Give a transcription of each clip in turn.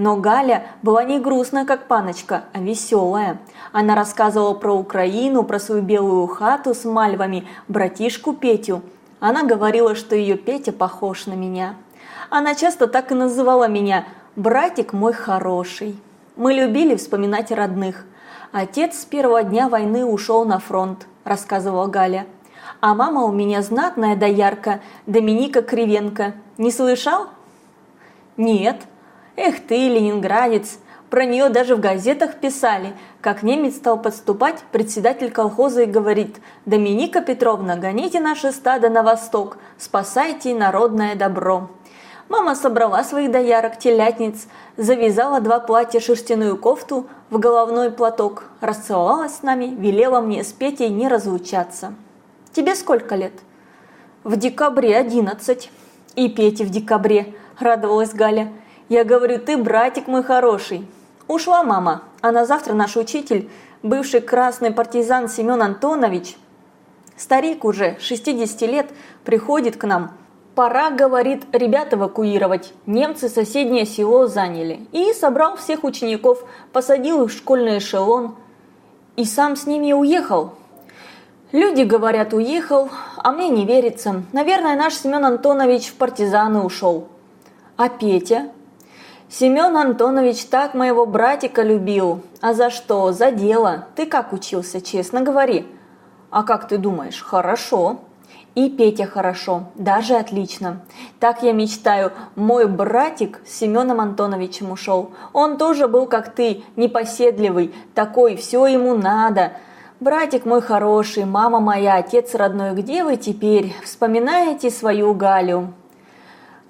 Но Галя была не грустная, как паночка, а веселая. Она рассказывала про Украину, про свою белую хату с мальвами, братишку Петю. Она говорила, что ее Петя похож на меня. Она часто так и называла меня «братик мой хороший». Мы любили вспоминать родных. Отец с первого дня войны ушел на фронт, рассказывала Галя. А мама у меня знатная доярка, Доминика Кривенко. Не слышал? Нет. Эх ты, ленинградец, про нее даже в газетах писали, как немец стал подступать, председатель колхоза и говорит, «Доминика Петровна, гоните наше стадо на восток, спасайте народное добро». Мама собрала своих доярок, телятниц, завязала два платья, шерстяную кофту в головной платок, расцеловалась с нами, велела мне с Петей не разлучаться. «Тебе сколько лет?» «В декабре одиннадцать». «И Пете в декабре», – радовалась Галя. «Я говорю, ты братик мой хороший». Ушла мама, а на завтра наш учитель, бывший красный партизан Семен Антонович, старик уже, 60 лет, приходит к нам – Пора, говорит, ребят эвакуировать. Немцы соседнее село заняли. И собрал всех учеников, посадил их в школьный эшелон. И сам с ними уехал. Люди говорят, уехал, а мне не верится. Наверное, наш Семен Антонович в партизаны ушел. А Петя? Семен Антонович так моего братика любил. А за что? За дело. Ты как учился, честно говори. А как ты думаешь? Хорошо. И Петя хорошо, даже отлично. Так я мечтаю, мой братик с Семеном Антоновичем ушел. Он тоже был как ты, непоседливый, такой, все ему надо. Братик мой хороший, мама моя, отец родной, где вы теперь? Вспоминаете свою Галю?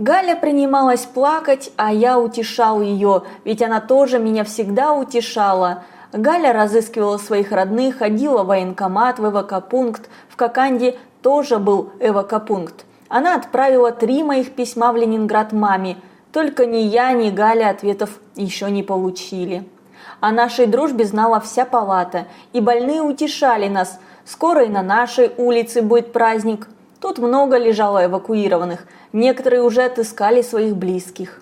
Галя принималась плакать, а я утешал ее, ведь она тоже меня всегда утешала. Галя разыскивала своих родных, ходила в военкомат, в эвакопункт, в Коканде тоже был эвакопункт. Она отправила три моих письма в Ленинград маме, только ни я, ни Галя ответов еще не получили. О нашей дружбе знала вся палата, и больные утешали нас. Скоро и на нашей улице будет праздник. Тут много лежало эвакуированных, некоторые уже отыскали своих близких.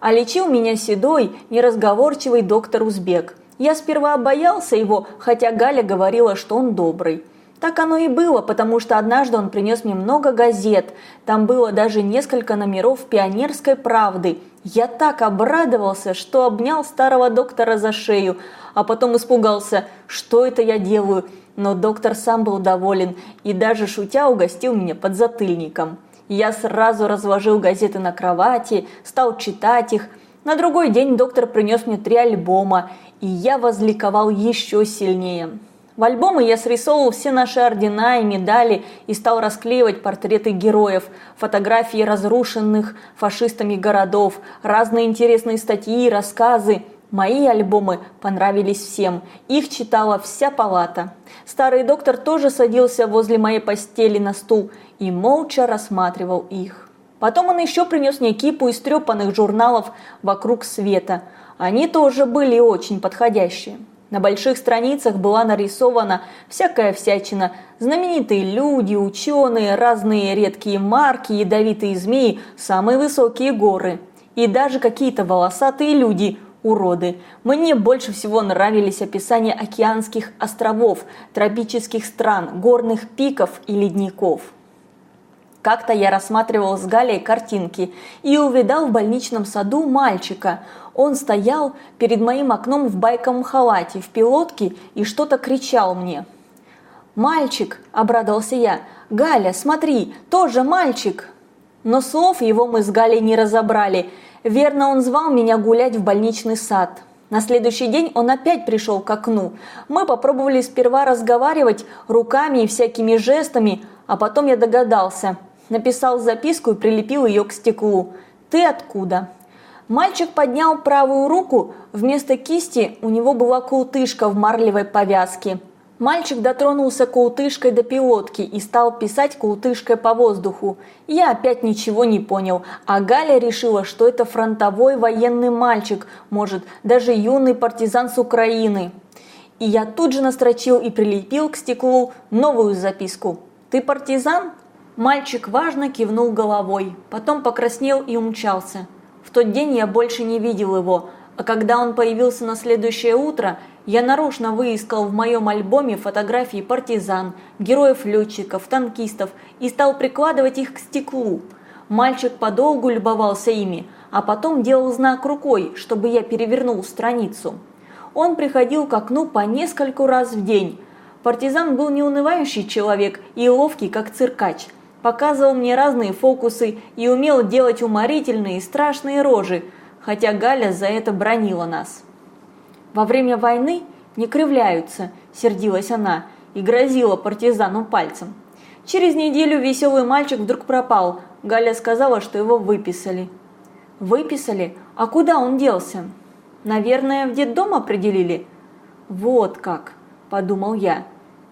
А лечил меня седой, неразговорчивый доктор Узбек. Я сперва боялся его, хотя Галя говорила, что он добрый. Так оно и было, потому что однажды он принес мне много газет. Там было даже несколько номеров «Пионерской правды». Я так обрадовался, что обнял старого доктора за шею, а потом испугался, что это я делаю. Но доктор сам был доволен и даже шутя угостил меня под затыльником. Я сразу разложил газеты на кровати, стал читать их. На другой день доктор принес мне три альбома, и я возликовал еще сильнее. В альбомы я срисовывал все наши ордена и медали и стал расклеивать портреты героев, фотографии разрушенных фашистами городов, разные интересные статьи рассказы. Мои альбомы понравились всем, их читала вся палата. Старый доктор тоже садился возле моей постели на стул и молча рассматривал их. Потом он еще принес мне кипу истрепанных журналов «Вокруг света». Они тоже были очень подходящие. На больших страницах была нарисована всякая всячина, знаменитые люди, ученые, разные редкие марки, ядовитые змеи, самые высокие горы. И даже какие-то волосатые люди, уроды. Мне больше всего нравились описания океанских островов, тропических стран, горных пиков и ледников. Как-то я рассматривал с Галей картинки и увидал в больничном саду мальчика. Он стоял перед моим окном в байковом халате, в пилотке и что-то кричал мне. «Мальчик!» – обрадовался я. «Галя, смотри, тоже мальчик!» Но слов его мы с Галей не разобрали. Верно, он звал меня гулять в больничный сад. На следующий день он опять пришел к окну. Мы попробовали сперва разговаривать руками и всякими жестами, а потом я догадался – написал записку и прилепил ее к стеклу. «Ты откуда?» Мальчик поднял правую руку, вместо кисти у него была култышка в марлевой повязке. Мальчик дотронулся култышкой до пилотки и стал писать култышкой по воздуху. Я опять ничего не понял, а Галя решила, что это фронтовой военный мальчик, может, даже юный партизан с Украины. И я тут же настрочил и прилепил к стеклу новую записку. «Ты партизан?» Мальчик важно кивнул головой, потом покраснел и умчался. В тот день я больше не видел его, а когда он появился на следующее утро, я нарочно выискал в моем альбоме фотографии партизан, героев-летчиков, танкистов и стал прикладывать их к стеклу. Мальчик подолгу любовался ими, а потом делал знак рукой, чтобы я перевернул страницу. Он приходил к окну по нескольку раз в день. Партизан был неунывающий человек и ловкий, как циркач. Показывал мне разные фокусы и умел делать уморительные и страшные рожи, хотя Галя за это бронила нас. Во время войны не кривляются, сердилась она и грозила партизану пальцем. Через неделю веселый мальчик вдруг пропал. Галя сказала, что его выписали. Выписали? А куда он делся? Наверное, в детдом определили? Вот как, подумал я.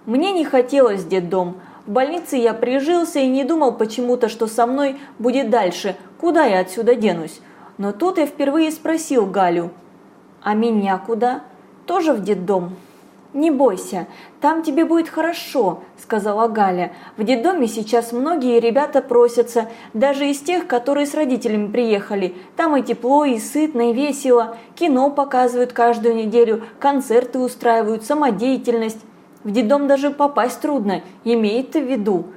Мне не хотелось детдом. В больнице я прижился и не думал почему-то, что со мной будет дальше, куда я отсюда денусь. Но тут я впервые спросил Галю. А меня куда? Тоже в детдом? «Не бойся, там тебе будет хорошо», – сказала Галя. «В детдоме сейчас многие ребята просятся, даже из тех, которые с родителями приехали. Там и тепло, и сытно, и весело. Кино показывают каждую неделю, концерты устраивают, самодеятельность. В детдом даже попасть трудно, имеет в виду».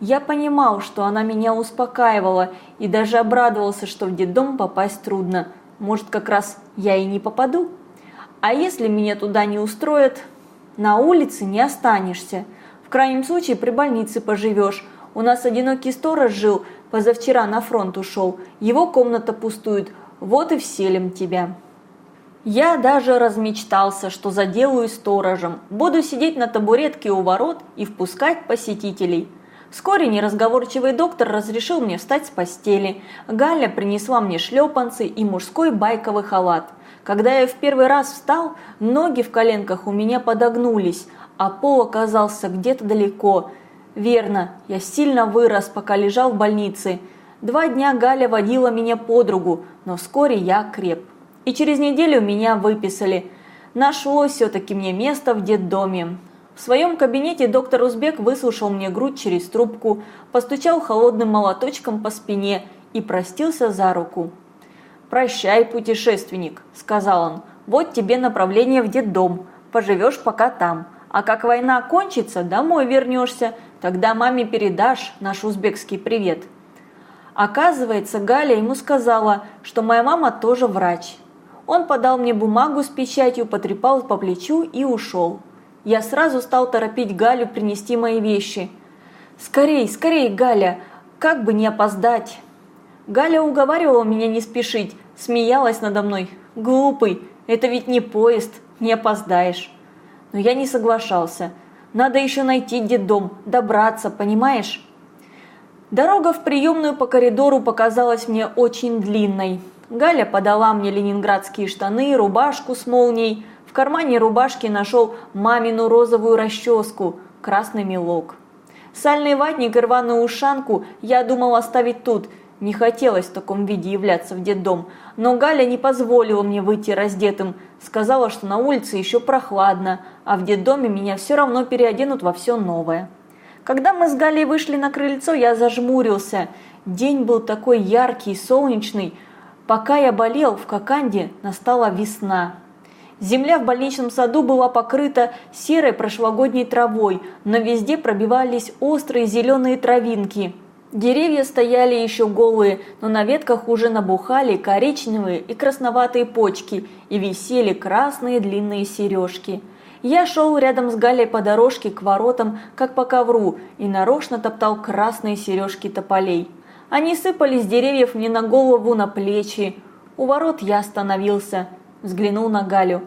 Я понимал, что она меня успокаивала, и даже обрадовался, что в детдом попасть трудно. Может, как раз я и не попаду? А если меня туда не устроят, на улице не останешься. В крайнем случае при больнице поживешь. У нас одинокий сторож жил, позавчера на фронт ушел. Его комната пустует, вот и вселим тебя. Я даже размечтался, что заделаю сторожем. Буду сидеть на табуретке у ворот и впускать посетителей. Вскоре неразговорчивый доктор разрешил мне встать с постели. Галя принесла мне шлепанцы и мужской байковый халат. Когда я в первый раз встал, ноги в коленках у меня подогнулись, а пол оказался где-то далеко. Верно, я сильно вырос, пока лежал в больнице. Два дня Галя водила меня подругу, но вскоре я креп. И через неделю меня выписали. Нашлось все-таки мне место в детдоме. В своем кабинете доктор Узбек выслушал мне грудь через трубку, постучал холодным молоточком по спине и простился за руку. «Прощай, путешественник», – сказал он, – «вот тебе направление в детдом, поживешь пока там, а как война кончится, домой вернешься, тогда маме передашь наш узбекский привет». Оказывается, Галя ему сказала, что моя мама тоже врач. Он подал мне бумагу с печатью, потрепал по плечу и ушел. Я сразу стал торопить Галю принести мои вещи. «Скорей, скорей, Галя, как бы не опоздать!» Галя уговаривала меня не спешить, смеялась надо мной. «Глупый, это ведь не поезд, не опоздаешь». Но я не соглашался. Надо еще найти детдом, добраться, понимаешь? Дорога в приемную по коридору показалась мне очень длинной. Галя подала мне ленинградские штаны, рубашку с молнией. В кармане рубашки нашел мамину розовую расческу, красный мелок. Сальный ватник и рваную ушанку я думал оставить тут, не хотелось в таком виде являться в детдом, но Галя не позволила мне выйти раздетым, сказала, что на улице еще прохладно, а в детдоме меня все равно переоденут во все новое. Когда мы с Галей вышли на крыльцо, я зажмурился. День был такой яркий, солнечный. Пока я болел в Коканде, настала весна. Земля в больничном саду была покрыта серой прошлогодней травой, но везде пробивались острые зеленые травинки – Деревья стояли еще голые, но на ветках уже набухали коричневые и красноватые почки и висели красные длинные сережки. Я шел рядом с Галей по дорожке к воротам, как по ковру, и нарочно топтал красные сережки тополей. Они сыпались с деревьев мне на голову, на плечи. У ворот я остановился, взглянул на Галю.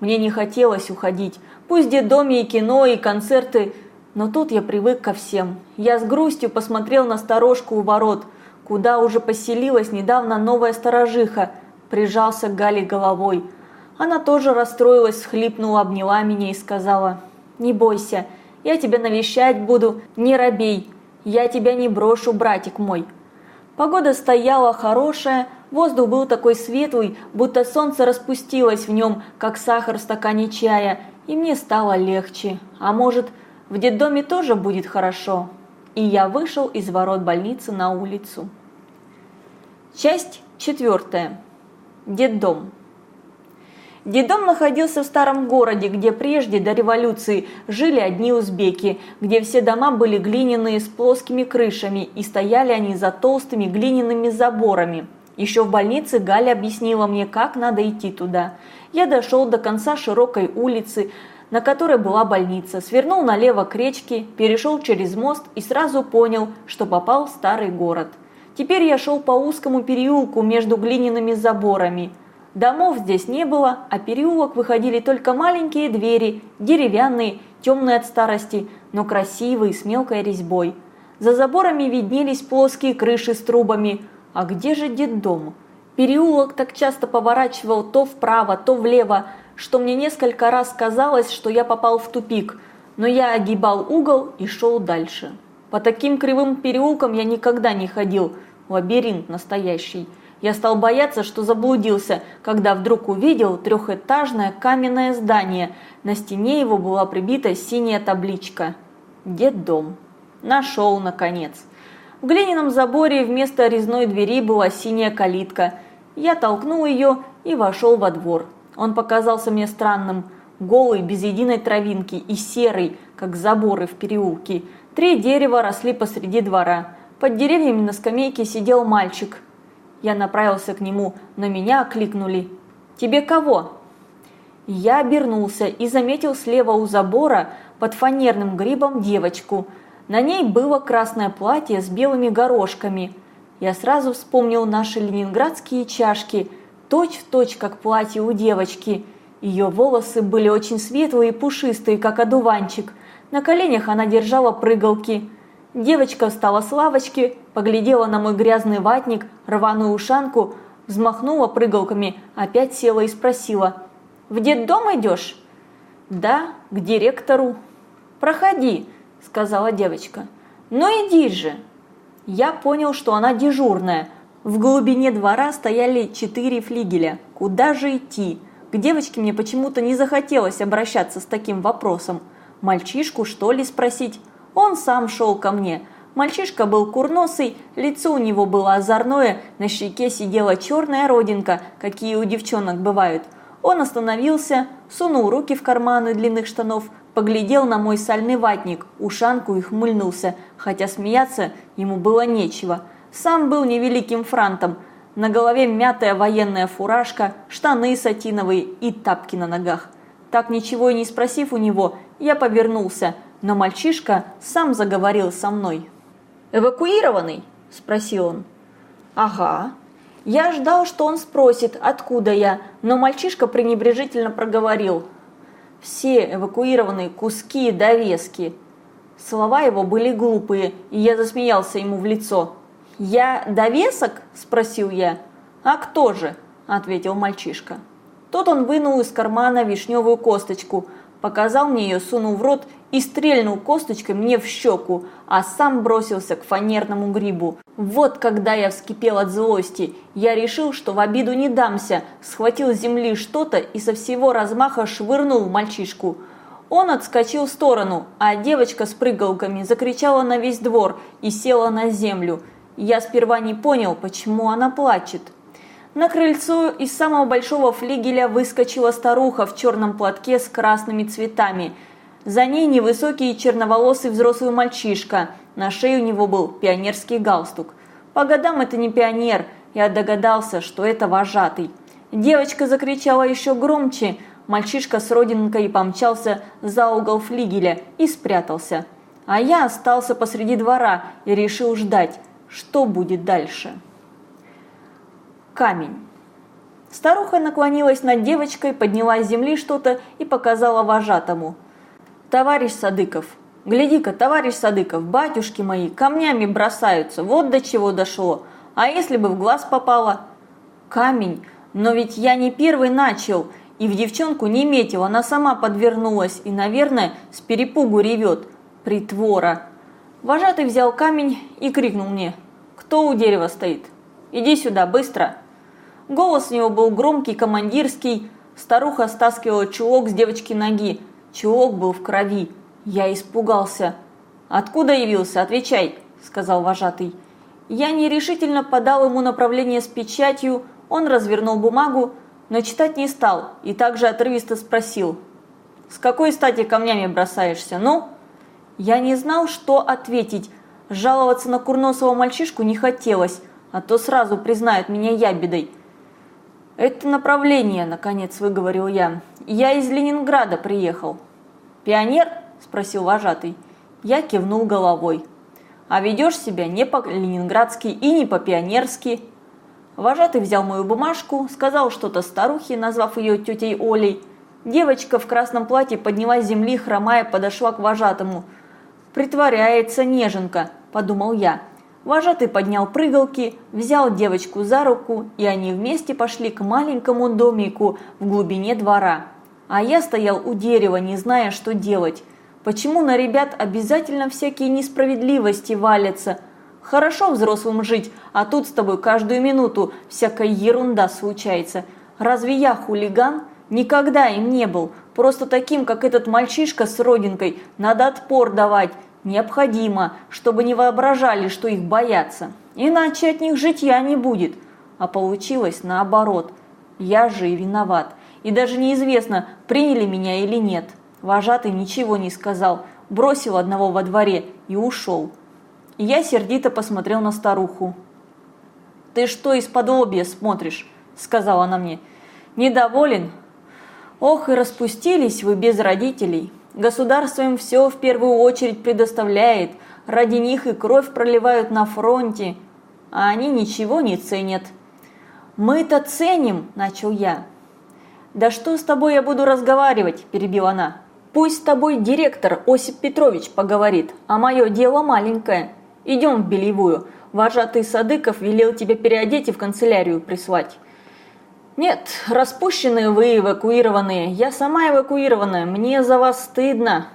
Мне не хотелось уходить. Пусть детдоме и кино, и концерты – но тут я привык ко всем. Я с грустью посмотрел на сторожку у ворот, куда уже поселилась недавно новая сторожиха, прижался к Гале головой. Она тоже расстроилась, схлипнула, обняла меня и сказала, «Не бойся, я тебя навещать буду, не робей, я тебя не брошу, братик мой». Погода стояла хорошая, воздух был такой светлый, будто солнце распустилось в нем, как сахар в стакане чая, и мне стало легче. А может, в детдоме тоже будет хорошо. И я вышел из ворот больницы на улицу. Часть Четвертое. Детдом. Детдом находился в старом городе, где прежде, до революции, жили одни узбеки, где все дома были глиняные с плоскими крышами и стояли они за толстыми глиняными заборами. Еще в больнице Галя объяснила мне, как надо идти туда. Я дошел до конца широкой улицы, на которой была больница, свернул налево к речке, перешел через мост и сразу понял, что попал в старый город. Теперь я шел по узкому переулку между глиняными заборами – Домов здесь не было, а переулок выходили только маленькие двери, деревянные, темные от старости, но красивые, с мелкой резьбой. За заборами виднелись плоские крыши с трубами. А где же детдом? Переулок так часто поворачивал то вправо, то влево, что мне несколько раз казалось, что я попал в тупик, но я огибал угол и шел дальше. По таким кривым переулкам я никогда не ходил, лабиринт настоящий. Я стал бояться, что заблудился, когда вдруг увидел трехэтажное каменное здание. На стене его была прибита синяя табличка «Детдом». Нашел, наконец. В глиняном заборе вместо резной двери была синяя калитка. Я толкнул ее и вошел во двор. Он показался мне странным, голый, без единой травинки и серый, как заборы в переулке. Три дерева росли посреди двора. Под деревьями на скамейке сидел мальчик, я направился к нему, но меня окликнули. «Тебе кого?» Я обернулся и заметил слева у забора под фанерным грибом девочку. На ней было красное платье с белыми горошками. Я сразу вспомнил наши ленинградские чашки, точь-в-точь, точь, как платье у девочки. Ее волосы были очень светлые и пушистые, как одуванчик. На коленях она держала прыгалки. Девочка встала с лавочки, поглядела на мой грязный ватник, рваную ушанку, взмахнула прыгалками, опять села и спросила. «В детдом идешь?» «Да, к директору». «Проходи», – сказала девочка. «Ну иди же». Я понял, что она дежурная. В глубине двора стояли четыре флигеля. Куда же идти? К девочке мне почему-то не захотелось обращаться с таким вопросом. Мальчишку, что ли, спросить? Он сам шел ко мне. Мальчишка был курносый, лицо у него было озорное, на щеке сидела черная родинка, какие у девчонок бывают. Он остановился, сунул руки в карманы длинных штанов, поглядел на мой сальный ватник, ушанку и хмыльнулся, хотя смеяться ему было нечего. Сам был невеликим франтом, на голове мятая военная фуражка, штаны сатиновые и тапки на ногах. Так ничего и не спросив у него, я повернулся, но мальчишка сам заговорил со мной. «Эвакуированный?» – спросил он. «Ага». Я ждал, что он спросит, откуда я, но мальчишка пренебрежительно проговорил. «Все эвакуированные куски и довески». Слова его были глупые, и я засмеялся ему в лицо. «Я довесок?» – спросил я. «А кто же?» – ответил мальчишка. Тут он вынул из кармана вишневую косточку – показал мне ее, сунул в рот и стрельнул косточкой мне в щеку, а сам бросился к фанерному грибу. Вот когда я вскипел от злости, я решил, что в обиду не дамся, схватил с земли что-то и со всего размаха швырнул мальчишку. Он отскочил в сторону, а девочка с прыгалками закричала на весь двор и села на землю. Я сперва не понял, почему она плачет. На крыльцо из самого большого флигеля выскочила старуха в черном платке с красными цветами. За ней невысокий черноволосый взрослый мальчишка. На шее у него был пионерский галстук. По годам это не пионер, я догадался, что это вожатый. Девочка закричала еще громче, мальчишка с родинкой помчался за угол флигеля и спрятался. А я остался посреди двора и решил ждать, что будет дальше камень. Старуха наклонилась над девочкой, подняла с земли что-то и показала вожатому. «Товарищ Садыков, гляди-ка, товарищ Садыков, батюшки мои, камнями бросаются, вот до чего дошло. А если бы в глаз попало?» «Камень, но ведь я не первый начал, и в девчонку не метил, она сама подвернулась и, наверное, с перепугу ревет. Притвора!» Вожатый взял камень и крикнул мне. «Кто у дерева стоит? Иди сюда, быстро!» Голос у него был громкий, командирский. Старуха стаскивала чулок с девочки ноги. Чулок был в крови. Я испугался. «Откуда явился? Отвечай!» – сказал вожатый. Я нерешительно подал ему направление с печатью, он развернул бумагу, но читать не стал и также отрывисто спросил. «С какой стати камнями бросаешься, ну?» Я не знал, что ответить. Жаловаться на курносого мальчишку не хотелось, а то сразу признают меня ябедой. «Это направление», – наконец выговорил я. «Я из Ленинграда приехал». «Пионер?» – спросил вожатый. Я кивнул головой. «А ведешь себя не по-ленинградски и не по-пионерски». Вожатый взял мою бумажку, сказал что-то старухе, назвав ее тетей Олей. Девочка в красном платье поднялась земли, хромая, подошла к вожатому. «Притворяется неженка», – подумал я. Вожатый поднял прыгалки, взял девочку за руку, и они вместе пошли к маленькому домику в глубине двора. А я стоял у дерева, не зная, что делать. Почему на ребят обязательно всякие несправедливости валятся? Хорошо взрослым жить, а тут с тобой каждую минуту всякая ерунда случается. Разве я хулиган? Никогда им не был. Просто таким, как этот мальчишка с родинкой, надо отпор давать, Необходимо, чтобы не воображали, что их боятся. Иначе от них житья не будет. А получилось наоборот. Я же и виноват. И даже неизвестно, приняли меня или нет. Вожатый ничего не сказал, бросил одного во дворе и ушел. И я сердито посмотрел на старуху. «Ты что из-под смотришь?» – сказала она мне. «Недоволен? Ох, и распустились вы без родителей!» Государство им все в первую очередь предоставляет, ради них и кровь проливают на фронте, а они ничего не ценят. «Мы-то ценим», – начал я. «Да что с тобой я буду разговаривать?» – перебила она. «Пусть с тобой директор Осип Петрович поговорит, а мое дело маленькое. Идем в Белевую. Вожатый Садыков велел тебя переодеть и в канцелярию прислать». «Нет, распущенные вы, эвакуированные. Я сама эвакуированная, мне за вас стыдно».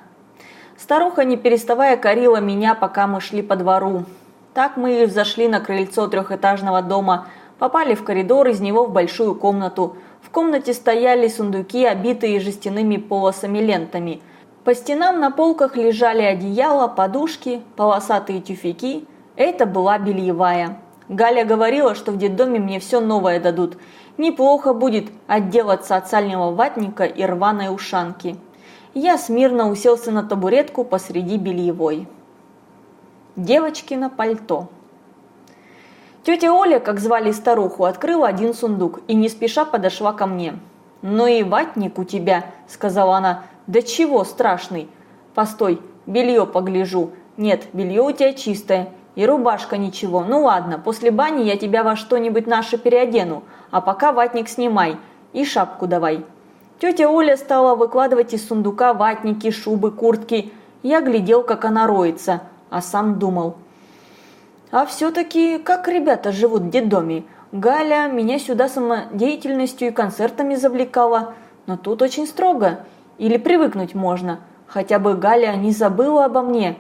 Старуха, не переставая, корила меня, пока мы шли по двору. Так мы и зашли на крыльцо трехэтажного дома, попали в коридор, из него в большую комнату. В комнате стояли сундуки, обитые жестяными полосами лентами. По стенам на полках лежали одеяла, подушки, полосатые тюфяки. Это была бельевая. Галя говорила, что в детдоме мне все новое дадут – Неплохо будет отделаться от сального ватника и рваной ушанки. Я смирно уселся на табуретку посреди бельевой. Девочкино пальто. Тетя Оля, как звали старуху, открыла один сундук и не спеша подошла ко мне. «Ну и ватник у тебя», – сказала она. «Да чего страшный?» «Постой, белье погляжу». «Нет, белье у тебя чистое. И рубашка ничего. Ну ладно, после бани я тебя во что-нибудь наше переодену а пока ватник снимай и шапку давай. Тетя Оля стала выкладывать из сундука ватники, шубы, куртки. Я глядел, как она роется, а сам думал. А все-таки как ребята живут в детдоме? Галя меня сюда самодеятельностью и концертами завлекала, но тут очень строго. Или привыкнуть можно. Хотя бы Галя не забыла обо мне.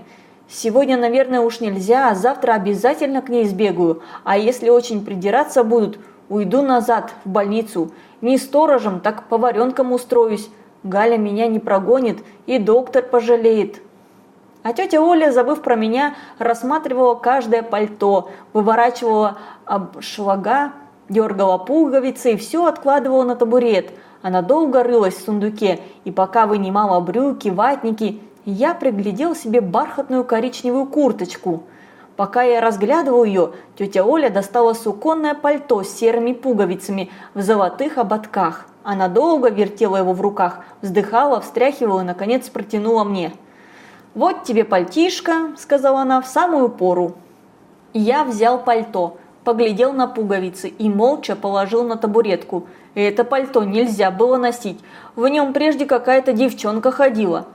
Сегодня, наверное, уж нельзя, а завтра обязательно к ней сбегаю. А если очень придираться будут, Уйду назад, в больницу. Не сторожем, так поваренком устроюсь. Галя меня не прогонит, и доктор пожалеет. А тетя Оля, забыв про меня, рассматривала каждое пальто, выворачивала обшлага, дергала пуговицы и все откладывала на табурет. Она долго рылась в сундуке, и пока вынимала брюки, ватники, я приглядел себе бархатную коричневую курточку – Пока я разглядывал ее, тетя Оля достала суконное пальто с серыми пуговицами в золотых ободках. Она долго вертела его в руках, вздыхала, встряхивала и, наконец, протянула мне. «Вот тебе пальтишко», – сказала она, – «в самую пору». Я взял пальто, поглядел на пуговицы и молча положил на табуретку. Это пальто нельзя было носить, в нем прежде какая-то девчонка ходила.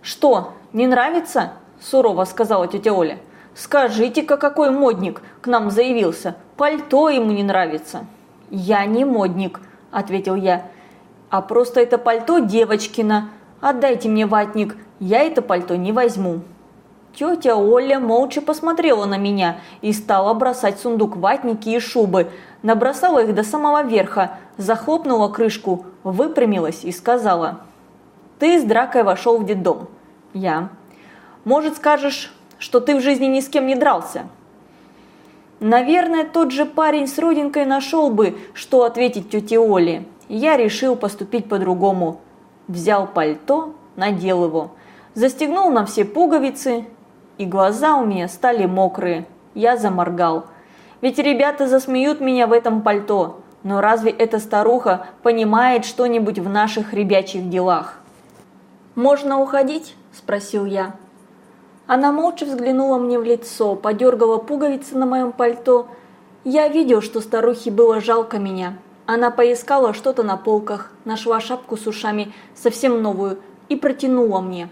«Что, не нравится?» – сурово сказала тетя Оля. Скажите-ка, какой модник к нам заявился? Пальто ему не нравится». «Я не модник», – ответил я. «А просто это пальто девочкина. Отдайте мне ватник, я это пальто не возьму». Тетя Оля молча посмотрела на меня и стала бросать сундук ватники и шубы. Набросала их до самого верха, захлопнула крышку, выпрямилась и сказала. «Ты с дракой вошел в детдом». «Я». «Может, скажешь, что ты в жизни ни с кем не дрался. Наверное, тот же парень с родинкой нашел бы, что ответить тете Оле. Я решил поступить по-другому. Взял пальто, надел его, застегнул на все пуговицы, и глаза у меня стали мокрые. Я заморгал. Ведь ребята засмеют меня в этом пальто. Но разве эта старуха понимает что-нибудь в наших ребячьих делах? «Можно уходить?» – спросил я. Она молча взглянула мне в лицо, подергала пуговицы на моем пальто. Я видел, что старухе было жалко меня. Она поискала что-то на полках, нашла шапку с ушами, совсем новую, и протянула мне.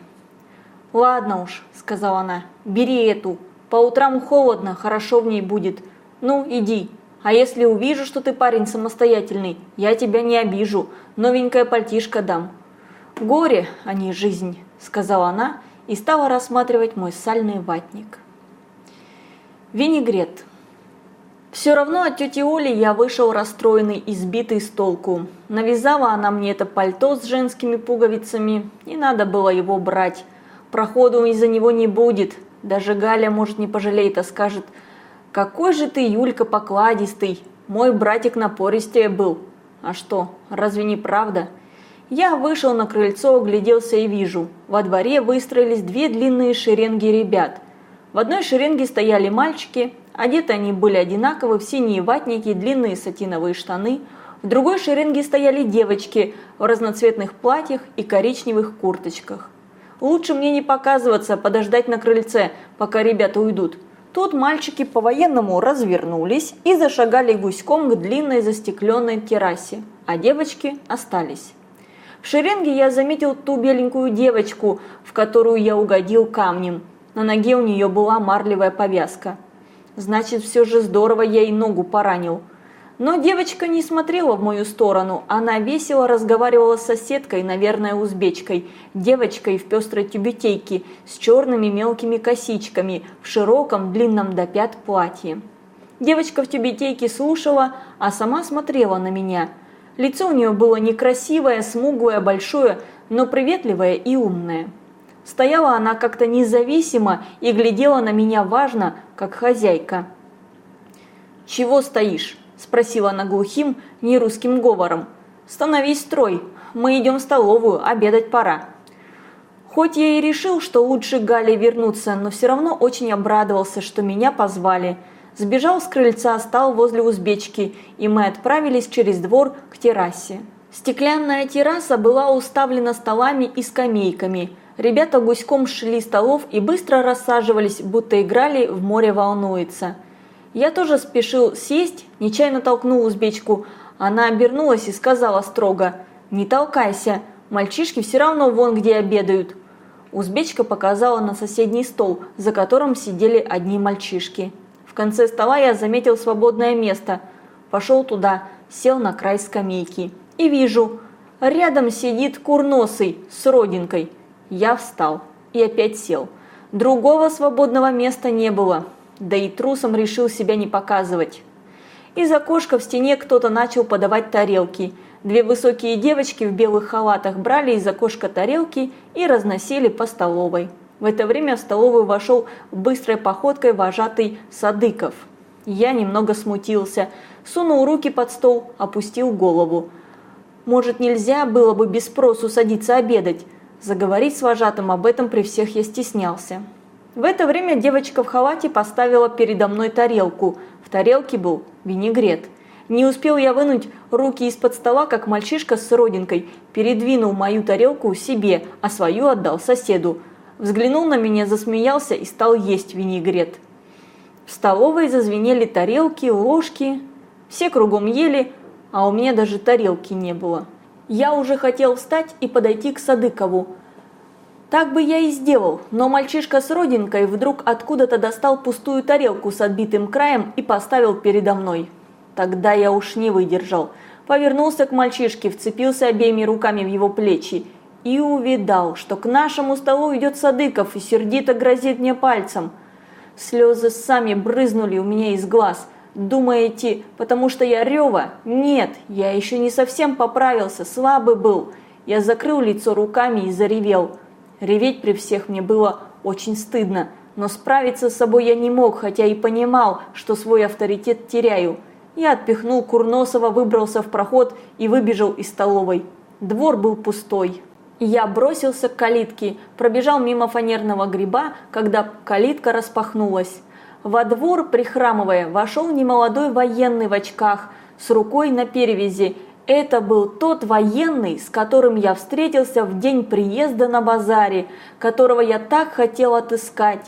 «Ладно уж», – сказала она, – «бери эту. По утрам холодно, хорошо в ней будет. Ну, иди. А если увижу, что ты парень самостоятельный, я тебя не обижу, новенькое пальтишко дам». «Горе, а не жизнь», – сказала она, – и стала рассматривать мой сальный ватник. Винегрет. Все равно от тети Оли я вышел расстроенный и сбитый с толку. Навязала она мне это пальто с женскими пуговицами, не надо было его брать. Проходу из-за него не будет, даже Галя, может, не пожалеет, а скажет, «Какой же ты, Юлька, покладистый, мой братик напористее был». А что, разве не правда? Я вышел на крыльцо, огляделся и вижу. Во дворе выстроились две длинные шеренги ребят. В одной шеренге стояли мальчики, одеты они были одинаковы в синие ватники длинные сатиновые штаны. В другой шеренге стояли девочки в разноцветных платьях и коричневых курточках. Лучше мне не показываться, подождать на крыльце, пока ребята уйдут. Тут мальчики по-военному развернулись и зашагали гуськом к длинной застекленной террасе, а девочки остались. В шеренге я заметил ту беленькую девочку, в которую я угодил камнем. На ноге у нее была марлевая повязка. Значит, все же здорово я и ногу поранил. Но девочка не смотрела в мою сторону, она весело разговаривала с соседкой, наверное, узбечкой, девочкой в пестрой тюбетейке с черными мелкими косичками в широком длинном до пят платье. Девочка в тюбетейке слушала, а сама смотрела на меня – Лицо у нее было некрасивое, смуглое, большое, но приветливое и умное. Стояла она как-то независимо и глядела на меня важно, как хозяйка. «Чего стоишь?» – спросила она глухим, нерусским говором. «Становись строй, мы идем в столовую, обедать пора». Хоть я и решил, что лучше Гале вернуться, но все равно очень обрадовался, что меня позвали – Сбежал с крыльца, стал возле узбечки, и мы отправились через двор к террасе. Стеклянная терраса была уставлена столами и скамейками. Ребята гуськом шли столов и быстро рассаживались, будто играли в море волнуется. Я тоже спешил сесть, нечаянно толкнул узбечку. Она обернулась и сказала строго «Не толкайся, мальчишки все равно вон где обедают». Узбечка показала на соседний стол, за которым сидели одни мальчишки конце стола я заметил свободное место. Пошел туда, сел на край скамейки. И вижу, рядом сидит курносый с родинкой. Я встал и опять сел. Другого свободного места не было, да и трусом решил себя не показывать. Из окошка в стене кто-то начал подавать тарелки. Две высокие девочки в белых халатах брали из окошка тарелки и разносили по столовой. В это время в столовую вошел быстрой походкой вожатый Садыков. Я немного смутился, сунул руки под стол, опустил голову. Может, нельзя было бы без спросу садиться обедать? Заговорить с вожатым об этом при всех я стеснялся. В это время девочка в халате поставила передо мной тарелку. В тарелке был винегрет. Не успел я вынуть руки из-под стола, как мальчишка с родинкой передвинул мою тарелку себе, а свою отдал соседу взглянул на меня, засмеялся и стал есть винегрет. В столовой зазвенели тарелки, ложки. Все кругом ели, а у меня даже тарелки не было. Я уже хотел встать и подойти к Садыкову. Так бы я и сделал, но мальчишка с родинкой вдруг откуда-то достал пустую тарелку с отбитым краем и поставил передо мной. Тогда я уж не выдержал. Повернулся к мальчишке, вцепился обеими руками в его плечи и увидал, что к нашему столу идет Садыков и сердито грозит мне пальцем. Слезы сами брызнули у меня из глаз. Думаете, потому что я рева? Нет, я еще не совсем поправился, слабый был. Я закрыл лицо руками и заревел. Реветь при всех мне было очень стыдно, но справиться с собой я не мог, хотя и понимал, что свой авторитет теряю. Я отпихнул Курносова, выбрался в проход и выбежал из столовой. Двор был пустой. Я бросился к калитке, пробежал мимо фанерного гриба, когда калитка распахнулась. Во двор, прихрамывая, вошел немолодой военный в очках, с рукой на перевязи. Это был тот военный, с которым я встретился в день приезда на базаре, которого я так хотел отыскать.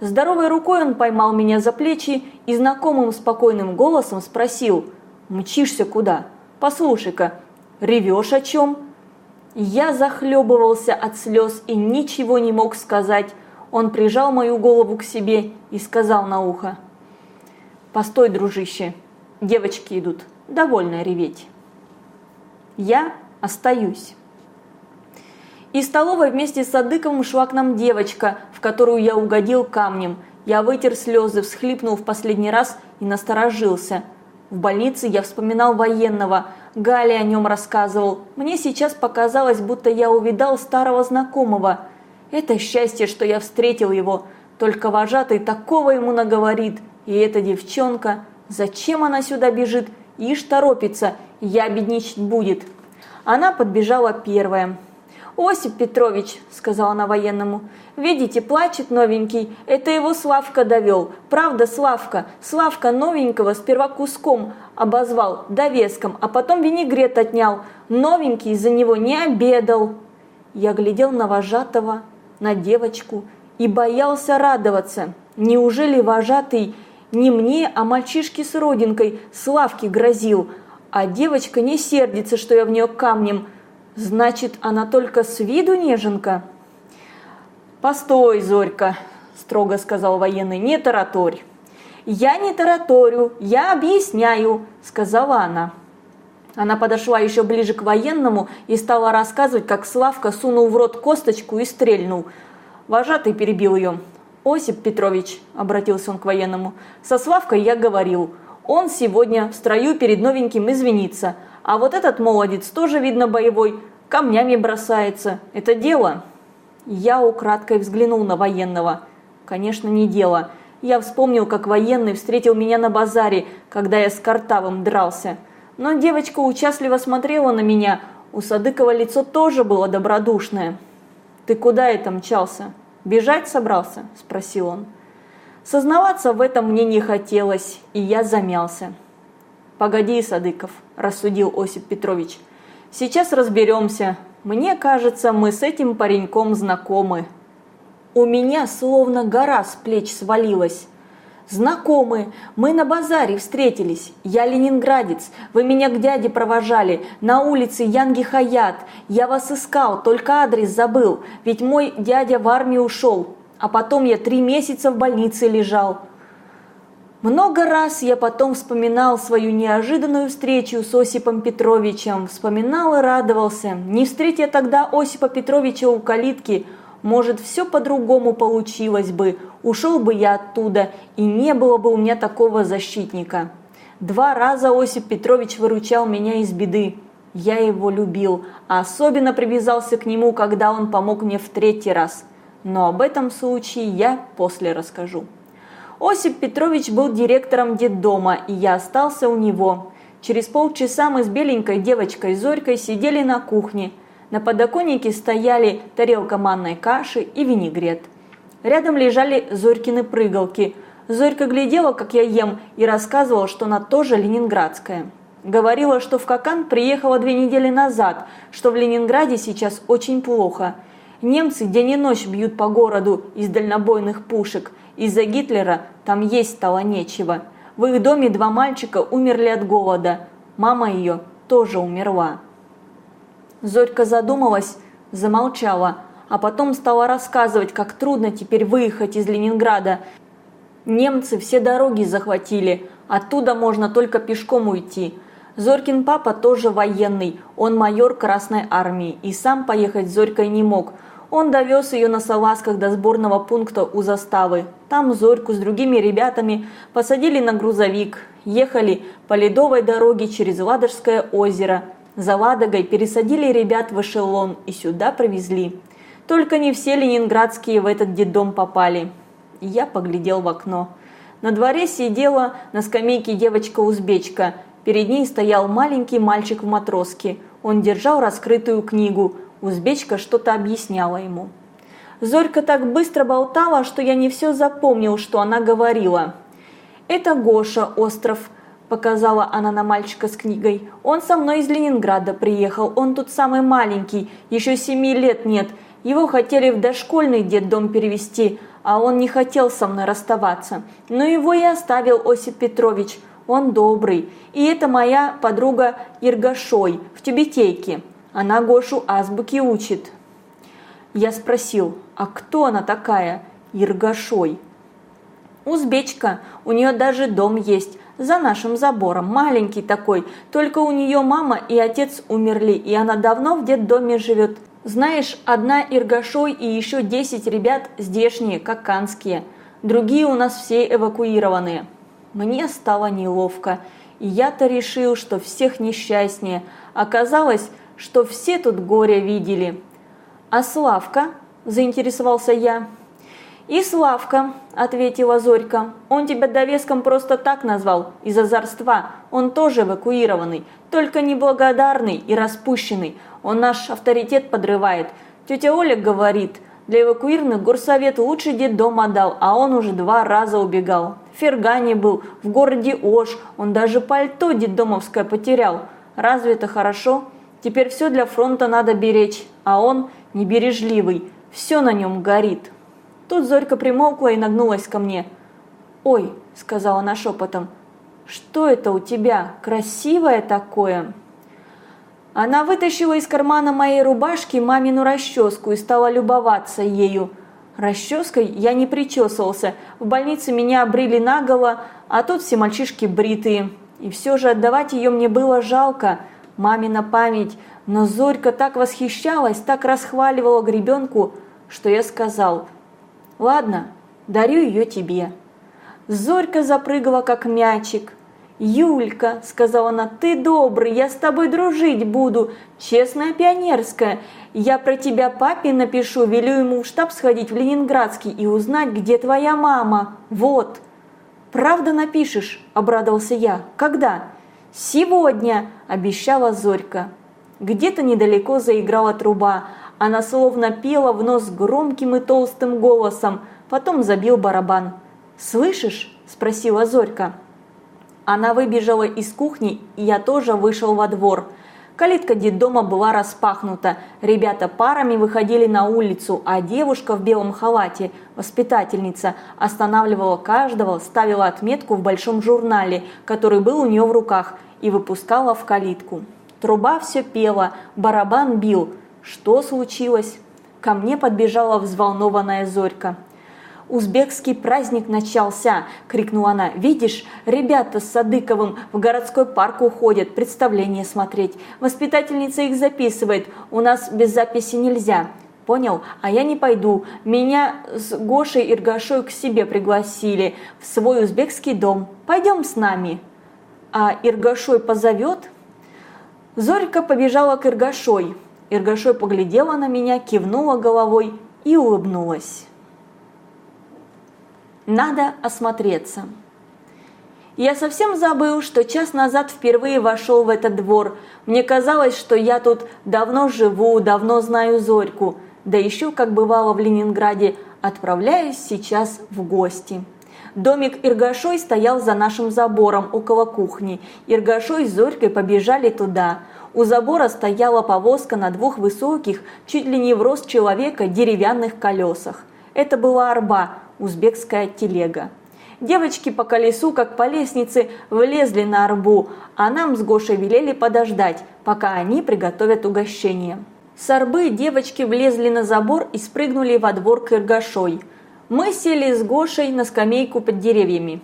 Здоровой рукой он поймал меня за плечи и знакомым спокойным голосом спросил «Мчишься куда? Послушай-ка, ревешь о чем?» Я захлебывался от слез и ничего не мог сказать. Он прижал мою голову к себе и сказал на ухо «Постой, дружище, девочки идут, довольно реветь». Я остаюсь. Из столовой вместе с Садыковым шла к нам девочка, в которую я угодил камнем. Я вытер слезы, всхлипнул в последний раз и насторожился. В больнице я вспоминал военного. Галя о нем рассказывал. Мне сейчас показалось, будто я увидал старого знакомого. Это счастье, что я встретил его. Только вожатый такого ему наговорит. И эта девчонка, зачем она сюда бежит? Ишь торопится, я бедничать будет. Она подбежала первая. «Осип Петрович», – сказала она военному, – «видите, плачет новенький, это его Славка довел. Правда, Славка, Славка новенького сперва куском обозвал, довеском, а потом винегрет отнял. Новенький из-за него не обедал». Я глядел на вожатого, на девочку и боялся радоваться. Неужели вожатый не мне, а мальчишке с родинкой Славке грозил, а девочка не сердится, что я в нее камнем – Значит, она только с виду неженка? Постой, Зорька, строго сказал военный, не тараторь. Я не тараторю, я объясняю, сказала она. Она подошла еще ближе к военному и стала рассказывать, как Славка сунул в рот косточку и стрельнул. Вожатый перебил ее. «Осип Петрович», – обратился он к военному, – «со Славкой я говорил. Он сегодня в строю перед новеньким извинится, а вот этот молодец тоже, видно, боевой, камнями бросается. Это дело?» Я украдкой взглянул на военного. Конечно, не дело. Я вспомнил, как военный встретил меня на базаре, когда я с Картавым дрался. Но девочка участливо смотрела на меня. У Садыкова лицо тоже было добродушное. «Ты куда это мчался? Бежать собрался?» – спросил он. Сознаваться в этом мне не хотелось, и я замялся. «Погоди, Садыков», – рассудил Осип Петрович. «Сейчас разберемся. Мне кажется, мы с этим пареньком знакомы». У меня словно гора с плеч свалилась. «Знакомы, мы на базаре встретились. Я ленинградец, вы меня к дяде провожали, на улице Янги Хаят. Я вас искал, только адрес забыл, ведь мой дядя в армию ушел, а потом я три месяца в больнице лежал. Много раз я потом вспоминал свою неожиданную встречу с Осипом Петровичем, вспоминал и радовался. Не встретя тогда Осипа Петровича у калитки, может, все по-другому получилось бы, ушел бы я оттуда, и не было бы у меня такого защитника. Два раза Осип Петрович выручал меня из беды. Я его любил, а особенно привязался к нему, когда он помог мне в третий раз. Но об этом случае я после расскажу. Осип Петрович был директором детдома, и я остался у него. Через полчаса мы с беленькой девочкой Зорькой сидели на кухне. На подоконнике стояли тарелка манной каши и винегрет. Рядом лежали Зорькины прыгалки. Зорька глядела, как я ем, и рассказывала, что она тоже ленинградская. Говорила, что в Какан приехала две недели назад, что в Ленинграде сейчас очень плохо. Немцы день и ночь бьют по городу из дальнобойных пушек – из-за Гитлера там есть стало нечего. В их доме два мальчика умерли от голода. Мама ее тоже умерла. Зорька задумалась, замолчала, а потом стала рассказывать, как трудно теперь выехать из Ленинграда. Немцы все дороги захватили, оттуда можно только пешком уйти. Зорькин папа тоже военный, он майор Красной Армии, и сам поехать с Зорькой не мог – он довез ее на салазках до сборного пункта у заставы. Там Зорьку с другими ребятами посадили на грузовик. Ехали по ледовой дороге через Ладожское озеро. За Ладогой пересадили ребят в эшелон и сюда привезли. Только не все ленинградские в этот детдом попали. Я поглядел в окно. На дворе сидела на скамейке девочка-узбечка. Перед ней стоял маленький мальчик в матроске. Он держал раскрытую книгу. Узбечка что-то объясняла ему. Зорька так быстро болтала, что я не все запомнил, что она говорила. «Это Гоша, остров», – показала она на мальчика с книгой. «Он со мной из Ленинграда приехал, он тут самый маленький, еще семи лет нет. Его хотели в дошкольный детдом перевести, а он не хотел со мной расставаться. Но его и оставил Осип Петрович, он добрый. И это моя подруга Иргашой в Тюбетейке. Она Гошу азбуки учит». Я спросил, а кто она такая, Иргашой? Узбечка, у нее даже дом есть, за нашим забором, маленький такой, только у нее мама и отец умерли, и она давно в детдоме живет. Знаешь, одна Иргашой и еще 10 ребят здешние, как канские. Другие у нас все эвакуированные. Мне стало неловко, и я-то решил, что всех несчастнее. Оказалось, что все тут горе видели. А Славка? Заинтересовался я. «И Славка», – ответила Зорька. «Он тебя довеском просто так назвал, из озорства. Он тоже эвакуированный, только неблагодарный и распущенный. Он наш авторитет подрывает. Тетя Оля говорит, для эвакуированных горсовет лучше детдом отдал, а он уже два раза убегал. В Фергане был, в городе Ош, он даже пальто детдомовское потерял. Разве это хорошо? Теперь все для фронта надо беречь, а он небережливый, все на нем горит». Тут Зорька примолкла и нагнулась ко мне. «Ой», – сказала она шепотом, – «что это у тебя? Красивое такое?» Она вытащила из кармана моей рубашки мамину расческу и стала любоваться ею. Расческой я не причесывался, в больнице меня обрили наголо, а тут все мальчишки бритые. И все же отдавать ее мне было жалко, мамина память, но Зорька так восхищалась, так расхваливала гребенку, что я сказал – Ладно, дарю ее тебе. Зорька запрыгала, как мячик. «Юлька», – сказала она, – «ты добрый, я с тобой дружить буду, честная пионерская. Я про тебя папе напишу, велю ему в штаб сходить в Ленинградский и узнать, где твоя мама. Вот». «Правда напишешь?» – обрадовался я. «Когда?» «Сегодня», – обещала Зорька. Где-то недалеко заиграла труба, она словно пела в нос громким и толстым голосом, потом забил барабан. «Слышишь?» – спросила Зорька. Она выбежала из кухни, и я тоже вышел во двор. Калитка детдома была распахнута, ребята парами выходили на улицу, а девушка в белом халате, воспитательница, останавливала каждого, ставила отметку в большом журнале, который был у нее в руках, и выпускала в калитку. Труба все пела, барабан бил – что случилось? Ко мне подбежала взволнованная Зорька. «Узбекский праздник начался!» – крикнула она. «Видишь, ребята с Садыковым в городской парк уходят представление смотреть. Воспитательница их записывает. У нас без записи нельзя. Понял? А я не пойду. Меня с Гошей Иргашой к себе пригласили в свой узбекский дом. Пойдем с нами». «А Иргашой позовет?» Зорька побежала к Иргашой. Иргашой поглядела на меня, кивнула головой и улыбнулась. Надо осмотреться. Я совсем забыл, что час назад впервые вошел в этот двор. Мне казалось, что я тут давно живу, давно знаю Зорьку. Да еще, как бывало в Ленинграде, отправляюсь сейчас в гости. Домик Иргашой стоял за нашим забором около кухни. Иргашой с Зорькой побежали туда. У забора стояла повозка на двух высоких, чуть ли не в рост человека, деревянных колесах. Это была арба, узбекская телега. Девочки по колесу, как по лестнице, влезли на арбу, а нам с Гошей велели подождать, пока они приготовят угощение. С арбы девочки влезли на забор и спрыгнули во двор к Иргашой. Мы сели с Гошей на скамейку под деревьями.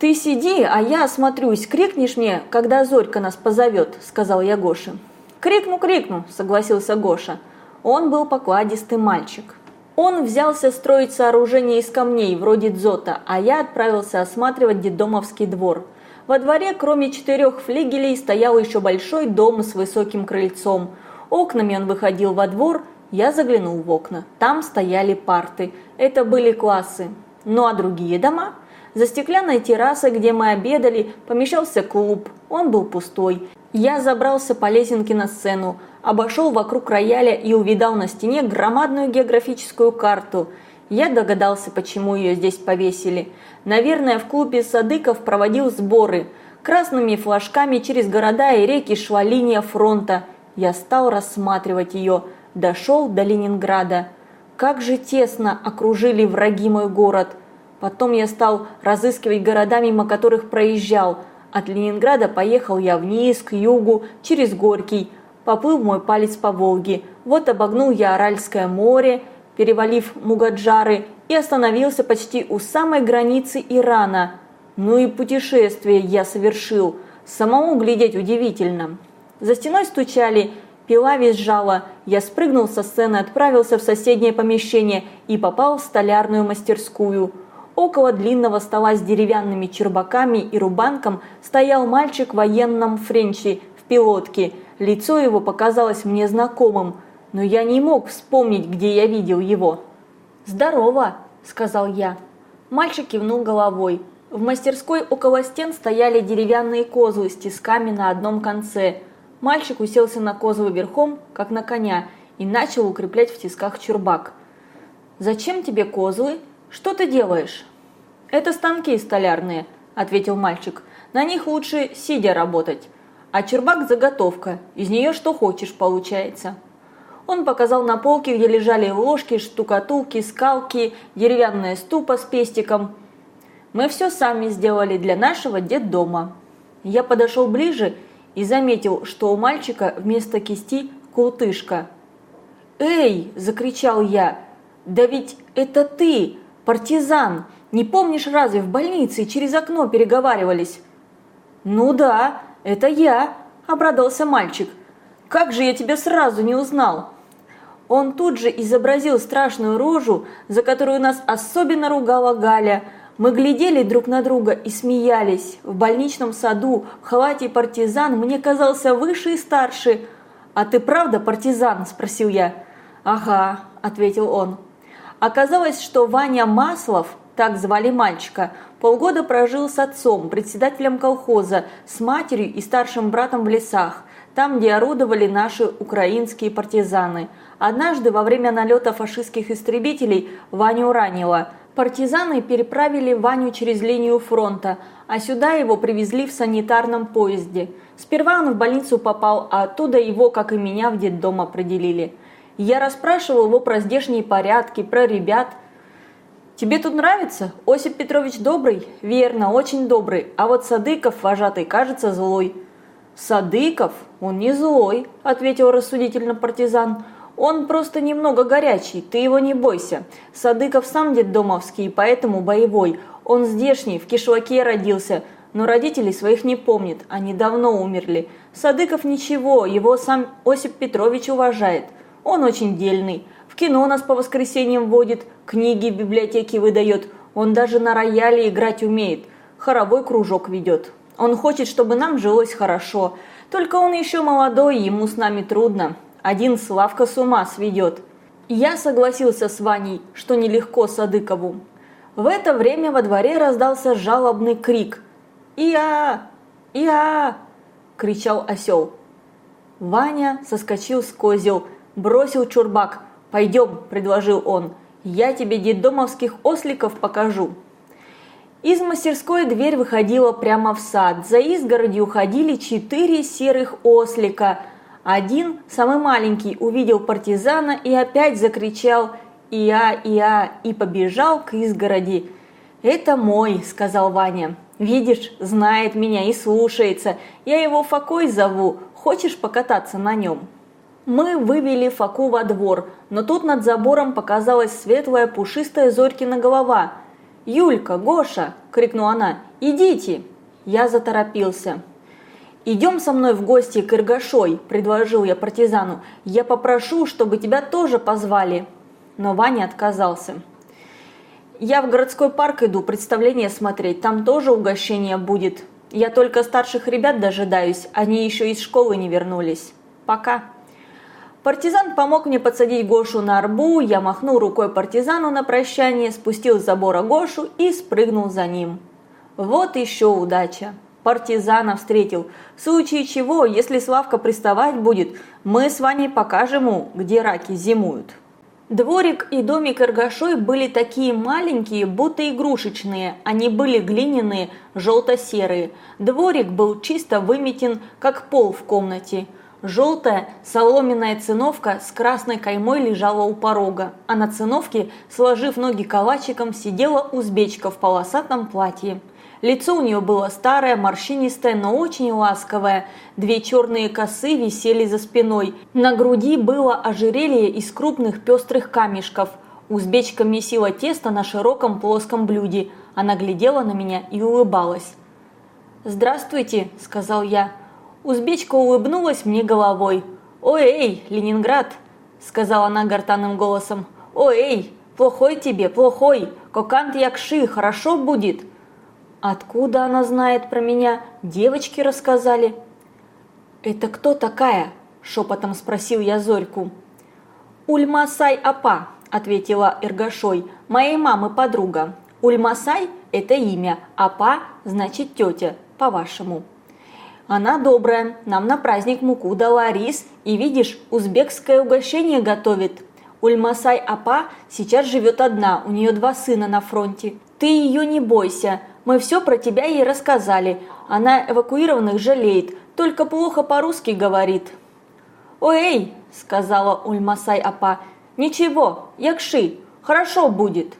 «Ты сиди, а я осмотрюсь, крикнешь мне, когда Зорька нас позовет», – сказал я Гоше. «Крикну, крикну», – согласился Гоша. Он был покладистый мальчик. Он взялся строить сооружение из камней, вроде дзота, а я отправился осматривать дедомовский двор. Во дворе, кроме четырех флигелей, стоял еще большой дом с высоким крыльцом. Окнами он выходил во двор, Я заглянул в окна. Там стояли парты. Это были классы. Ну а другие дома? За стеклянной террасой, где мы обедали, помещался клуб. Он был пустой. Я забрался по лесенке на сцену, обошел вокруг рояля и увидал на стене громадную географическую карту. Я догадался, почему ее здесь повесили. Наверное, в клубе Садыков проводил сборы. Красными флажками через города и реки шла линия фронта. Я стал рассматривать ее. Дошел до Ленинграда. Как же тесно окружили враги мой город. Потом я стал разыскивать города, мимо которых проезжал. От Ленинграда поехал я вниз, к югу, через Горький. Поплыл мой палец по Волге. Вот обогнул я Аральское море, перевалив Мугаджары, и остановился почти у самой границы Ирана. Ну и путешествие я совершил. Самому глядеть удивительно. За стеной стучали, пила визжала. Я спрыгнул со сцены, отправился в соседнее помещение и попал в столярную мастерскую. Около длинного стола с деревянными чербаками и рубанком стоял мальчик в военном френче в пилотке. Лицо его показалось мне знакомым, но я не мог вспомнить, где я видел его. «Здорово!» – сказал я. Мальчик кивнул головой. В мастерской около стен стояли деревянные козлы с тисками на одном конце. Мальчик уселся на козлы верхом, как на коня, и начал укреплять в тисках чурбак. «Зачем тебе козлы? Что ты делаешь?» «Это станки столярные», – ответил мальчик. «На них лучше сидя работать. А чербак – заготовка, из нее что хочешь получается». Он показал на полке, где лежали ложки, штукатулки, скалки, деревянная ступа с пестиком. Мы все сами сделали для нашего детдома. Я подошел ближе и заметил, что у мальчика вместо кисти култышка. «Эй!» – закричал я. «Да ведь это ты, партизан! Не помнишь разве в больнице через окно переговаривались?» «Ну да, это я», – обрадовался мальчик. «Как же я тебя сразу не узнал?» Он тут же изобразил страшную рожу, за которую нас особенно ругала Галя. Мы глядели друг на друга и смеялись. В больничном саду в халате партизан мне казался выше и старше. «А ты правда партизан?» – спросил я. «Ага», – ответил он. Оказалось, что Ваня Маслов так звали мальчика, полгода прожил с отцом, председателем колхоза, с матерью и старшим братом в лесах, там, где орудовали наши украинские партизаны. Однажды во время налета фашистских истребителей Ваню ранило. Партизаны переправили Ваню через линию фронта, а сюда его привезли в санитарном поезде. Сперва он в больницу попал, а оттуда его, как и меня, в детдом определили. Я расспрашивал его про здешние порядки, про ребят – Тебе тут нравится? Осип Петрович добрый? Верно, очень добрый. А вот Садыков, вожатый, кажется злой. Садыков? Он не злой, ответил рассудительно партизан. Он просто немного горячий, ты его не бойся. Садыков сам детдомовский, поэтому боевой. Он здешний, в кишлаке родился, но родителей своих не помнит, они давно умерли. Садыков ничего, его сам Осип Петрович уважает. Он очень дельный. В кино нас по воскресеньям водит, книги в библиотеке выдает. Он даже на рояле играть умеет. Хоровой кружок ведет. Он хочет, чтобы нам жилось хорошо. Только он еще молодой, ему с нами трудно. Один Славка с ума сведет. Я согласился с Ваней, что нелегко Садыкову. В это время во дворе раздался жалобный крик. «Иа! Иа!» – кричал осел. Ваня соскочил с козел, бросил чурбак – «Пойдем», – предложил он, – «я тебе детдомовских осликов покажу». Из мастерской дверь выходила прямо в сад. За изгородью ходили четыре серых ослика. Один, самый маленький, увидел партизана и опять закричал «Иа, Иа!» и побежал к изгороди. «Это мой», – сказал Ваня. «Видишь, знает меня и слушается. Я его Факой зову. Хочешь покататься на нем?» Мы вывели Факу во двор, но тут над забором показалась светлая пушистая Зорькина голова. «Юлька, Гоша!» – крикнула она. «Идите!» Я заторопился. «Идем со мной в гости к Иргашой», – предложил я партизану. «Я попрошу, чтобы тебя тоже позвали». Но Ваня отказался. «Я в городской парк иду представление смотреть, там тоже угощение будет. Я только старших ребят дожидаюсь, они еще из школы не вернулись. Пока». Партизан помог мне подсадить Гошу на арбу, я махнул рукой партизану на прощание, спустил с забора Гошу и спрыгнул за ним. Вот еще удача. Партизана встретил. В случае чего, если Славка приставать будет, мы с Ваней покажем ему, где раки зимуют. Дворик и домик Иргашой были такие маленькие, будто игрушечные. Они были глиняные, желто-серые. Дворик был чисто выметен, как пол в комнате. Желтая соломенная циновка с красной каймой лежала у порога, а на циновке, сложив ноги калачиком, сидела узбечка в полосатом платье. Лицо у нее было старое, морщинистое, но очень ласковое. Две черные косы висели за спиной. На груди было ожерелье из крупных пестрых камешков. Узбечка месила тесто на широком плоском блюде. Она глядела на меня и улыбалась. «Здравствуйте», – сказал я. Узбечка улыбнулась мне головой. «Ой, эй, Ленинград!» – сказала она гортанным голосом. «Ой, эй, плохой тебе, плохой! Кокант якши, хорошо будет!» Откуда она знает про меня? Девочки рассказали. «Это кто такая?» – шепотом спросил я Зорьку. «Ульмасай Апа», – ответила Иргашой, – «моей мамы подруга. Ульмасай – это имя, Апа – значит тетя, по-вашему». Она добрая, нам на праздник муку дала рис и, видишь, узбекское угощение готовит. Ульмасай Апа сейчас живет одна, у нее два сына на фронте. Ты ее не бойся, мы все про тебя ей рассказали. Она эвакуированных жалеет, только плохо по-русски говорит». «Ой, – сказала Ульмасай Апа, – ничего, якши, хорошо будет».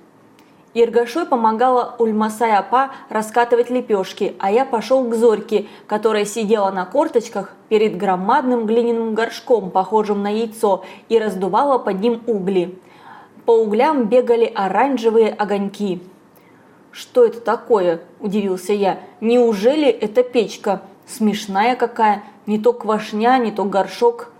Иргашой помогала Ульмасай Апа раскатывать лепешки, а я пошел к Зорьке, которая сидела на корточках перед громадным глиняным горшком, похожим на яйцо, и раздувала под ним угли. По углям бегали оранжевые огоньки. «Что это такое?» – удивился я. «Неужели это печка? Смешная какая, не то квашня, не то горшок».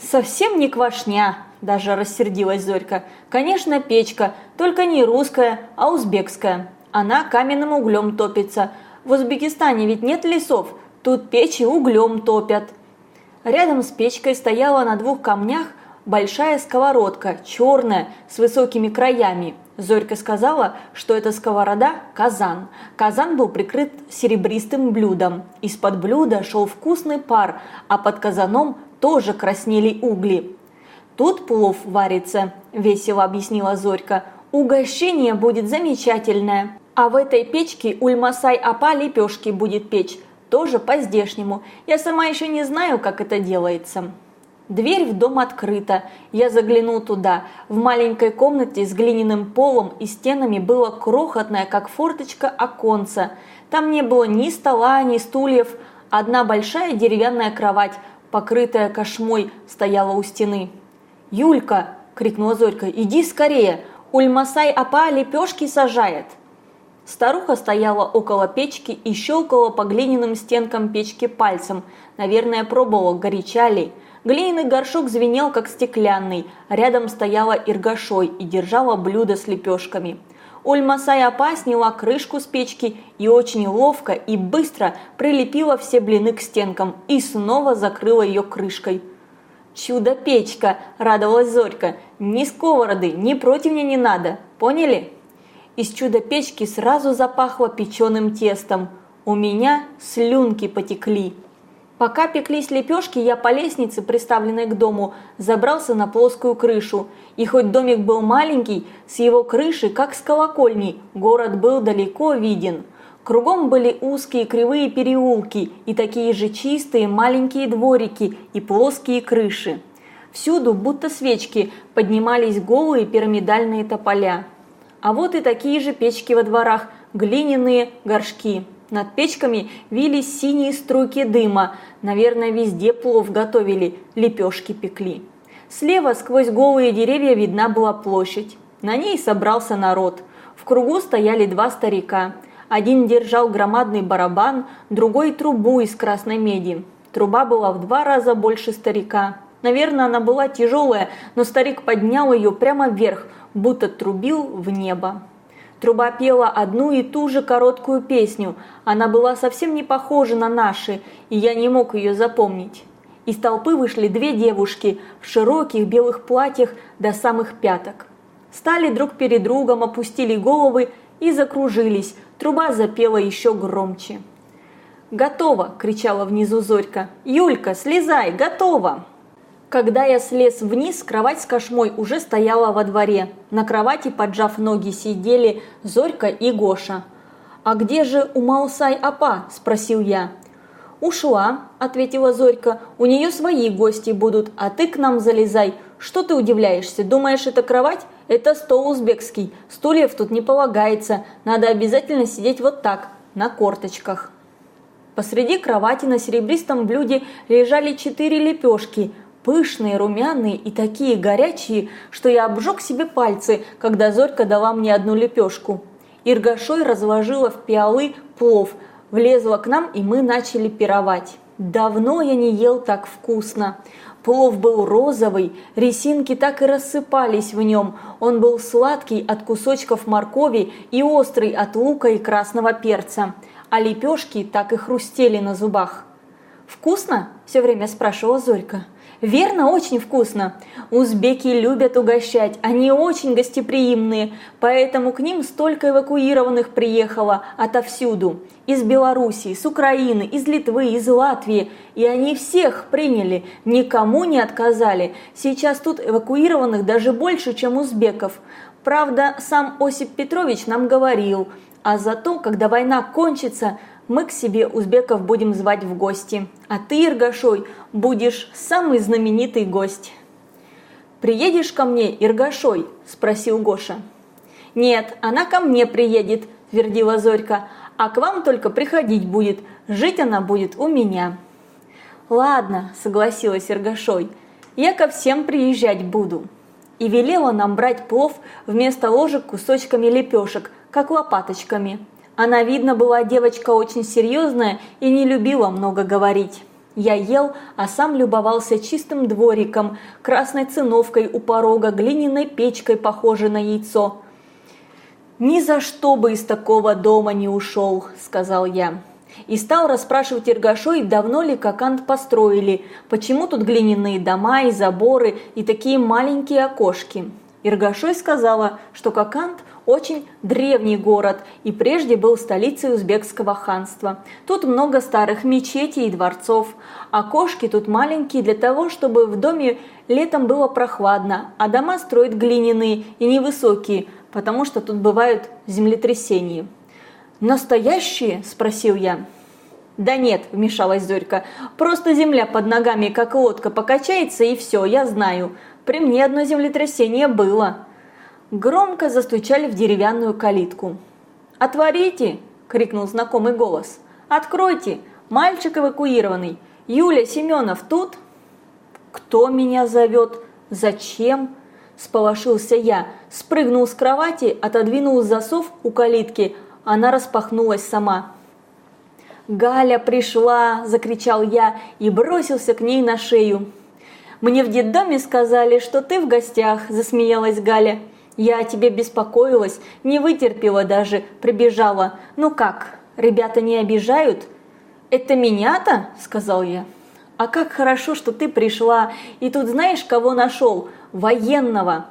«Совсем не квашня!» – даже рассердилась Зорька. «Конечно, печка, только не русская, а узбекская. Она каменным углем топится. В Узбекистане ведь нет лесов, тут печи углем топят». Рядом с печкой стояла на двух камнях большая сковородка, черная, с высокими краями. Зорька сказала, что это сковорода – казан. Казан был прикрыт серебристым блюдом. Из-под блюда шел вкусный пар, а под казаном тоже краснели угли. «Тут плов варится», – весело объяснила Зорька. «Угощение будет замечательное. А в этой печке Ульмасай Апа лепешки будет печь, тоже по-здешнему. Я сама еще не знаю, как это делается». Дверь в дом открыта. Я заглянул туда. В маленькой комнате с глиняным полом и стенами было крохотное, как форточка, оконце. Там не было ни стола, ни стульев. Одна большая деревянная кровать, покрытая кошмой, стояла у стены. «Юлька!» – крикнула Зорька. «Иди скорее! Ульмасай Апа лепешки сажает!» Старуха стояла около печки и щелкала по глиняным стенкам печки пальцем. Наверное, пробовала, горяча ли. Глиняный горшок звенел, как стеклянный. Рядом стояла Иргашой и держала блюдо с лепешками. Ульмасай Апа сняла крышку с печки и очень ловко и быстро прилепила все блины к стенкам и снова закрыла ее крышкой. «Чудо-печка!» – радовалась Зорька. «Ни сковороды, ни противня не надо, поняли?» Из чудо-печки сразу запахло печеным тестом. У меня слюнки потекли. Пока пеклись лепешки, я по лестнице, приставленной к дому, забрался на плоскую крышу. И хоть домик был маленький, с его крыши, как с колокольней, город был далеко виден. Кругом были узкие кривые переулки и такие же чистые маленькие дворики и плоские крыши. Всюду, будто свечки, поднимались голые пирамидальные тополя. А вот и такие же печки во дворах, глиняные горшки. Над печками вились синие струйки дыма. Наверное, везде плов готовили, лепешки пекли. Слева сквозь голые деревья видна была площадь. На ней собрался народ. В кругу стояли два старика. Один держал громадный барабан, другой трубу из красной меди. Труба была в два раза больше старика. Наверное, она была тяжелая, но старик поднял ее прямо вверх, будто трубил в небо. Труба пела одну и ту же короткую песню. Она была совсем не похожа на наши, и я не мог ее запомнить. Из толпы вышли две девушки в широких белых платьях до самых пяток. Стали друг перед другом, опустили головы и закружились. Труба запела еще громче. «Готово!» – кричала внизу Зорька. «Юлька, слезай! Готово!» Когда я слез вниз, кровать с кошмой уже стояла во дворе. На кровати, поджав ноги, сидели Зорька и Гоша. «А где же Умаусай-апа?» – спросил я. «Ушла», – ответила Зорька. «У нее свои гости будут, а ты к нам залезай. Что ты удивляешься? Думаешь, это кровать? Это стол узбекский. Стульев тут не полагается. Надо обязательно сидеть вот так, на корточках». Посреди кровати на серебристом блюде лежали четыре лепешки – пышные, румяные и такие горячие, что я обжег себе пальцы, когда Зорька дала мне одну лепешку. Иргашой разложила в пиалы плов, влезла к нам, и мы начали пировать. Давно я не ел так вкусно. Плов был розовый, ресинки так и рассыпались в нем. Он был сладкий от кусочков моркови и острый от лука и красного перца. А лепешки так и хрустели на зубах. «Вкусно?» – все время спрашивала Зорька. Верно, очень вкусно. Узбеки любят угощать, они очень гостеприимные, поэтому к ним столько эвакуированных приехало отовсюду. Из Белоруссии, с Украины, из Литвы, из Латвии. И они всех приняли, никому не отказали. Сейчас тут эвакуированных даже больше, чем узбеков. Правда, сам Осип Петрович нам говорил, а зато, когда война кончится, мы к себе узбеков будем звать в гости, а ты, Иргашой, будешь самый знаменитый гость. «Приедешь ко мне, Иргашой?» – спросил Гоша. «Нет, она ко мне приедет», – твердила Зорька, – «а к вам только приходить будет, жить она будет у меня». «Ладно», – согласилась Иргашой, – «я ко всем приезжать буду». И велела нам брать плов вместо ложек кусочками лепешек, как лопаточками – она, видно, была девочка очень серьезная и не любила много говорить. Я ел, а сам любовался чистым двориком, красной циновкой у порога, глиняной печкой, похожей на яйцо. «Ни за что бы из такого дома не ушел», – сказал я. И стал расспрашивать Иргашой, давно ли Кокант построили, почему тут глиняные дома и заборы и такие маленькие окошки. Иргашой сказала, что Кокант очень древний город и прежде был столицей узбекского ханства. Тут много старых мечетей и дворцов. Окошки тут маленькие для того, чтобы в доме летом было прохладно, а дома строят глиняные и невысокие, потому что тут бывают землетрясения. «Настоящие?» – спросил я. «Да нет», – вмешалась Зорька, – «просто земля под ногами, как лодка, покачается и все, я знаю. При мне одно землетрясение было». Громко застучали в деревянную калитку. «Отворите!» – крикнул знакомый голос. «Откройте! Мальчик эвакуированный! Юля Семенов тут?» «Кто меня зовет? Зачем?» – сполошился я. Спрыгнул с кровати, отодвинул засов у калитки. Она распахнулась сама. «Галя пришла!» – закричал я и бросился к ней на шею. «Мне в детдоме сказали, что ты в гостях!» – засмеялась Галя. Я о тебе беспокоилась, не вытерпела даже, прибежала. Ну как, ребята не обижают?» «Это меня-то?» – сказал я. «А как хорошо, что ты пришла, и тут знаешь, кого нашел? Военного!»